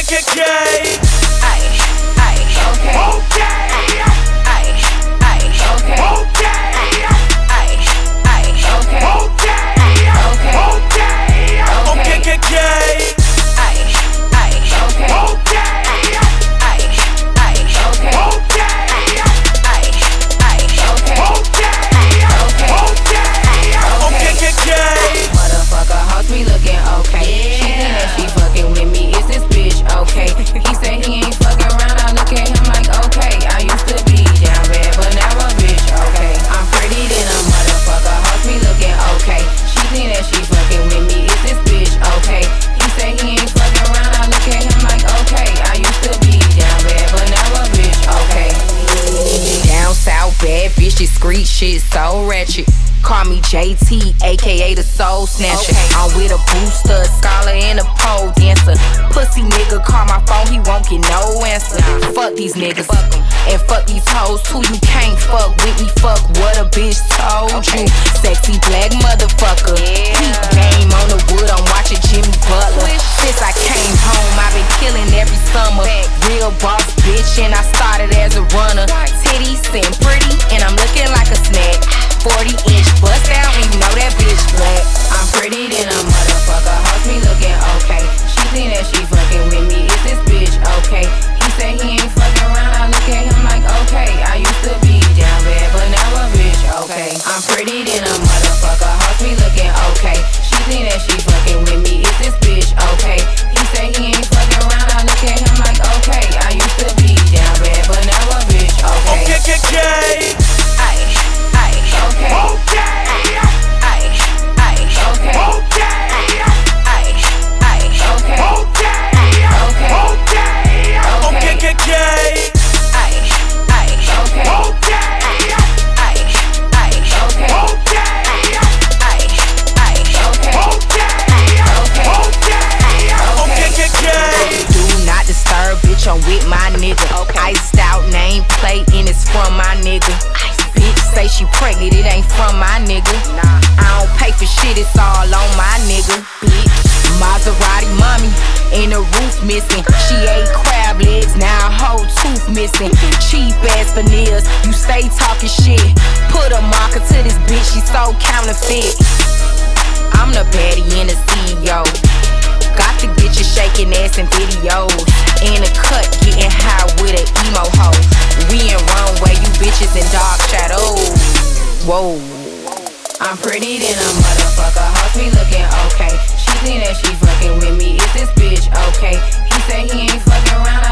KKK. Shit so ratchet. Call me JT, aka the Soul Snatcher. I'm with a booster, a scholar, and a pole dancer. Pussy nigga call my phone, he won't get no answer. Fuck these niggas, and fuck these hoes too. You can't fuck with me, fuck what a bitch told you. Sexy black motherfucker. Peep I'm pretty than a and it's from my nigga. Bitch say she pregnant, it ain't from my nigga. I don't pay for shit, it's all on my nigga. Bitch, Maserati mommy, and the roof missing. She ate crab legs, now a whole tooth missing. Cheap ass veneers, you stay talking shit. Put a marker to this bitch, she so counterfeit. I'm the baddie and the CEO. Got to get you shaking ass and videos. I'm pretty than a motherfucker. Hoes me looking okay. She think that she fucking with me. Is this bitch okay? He say he ain't fucking around.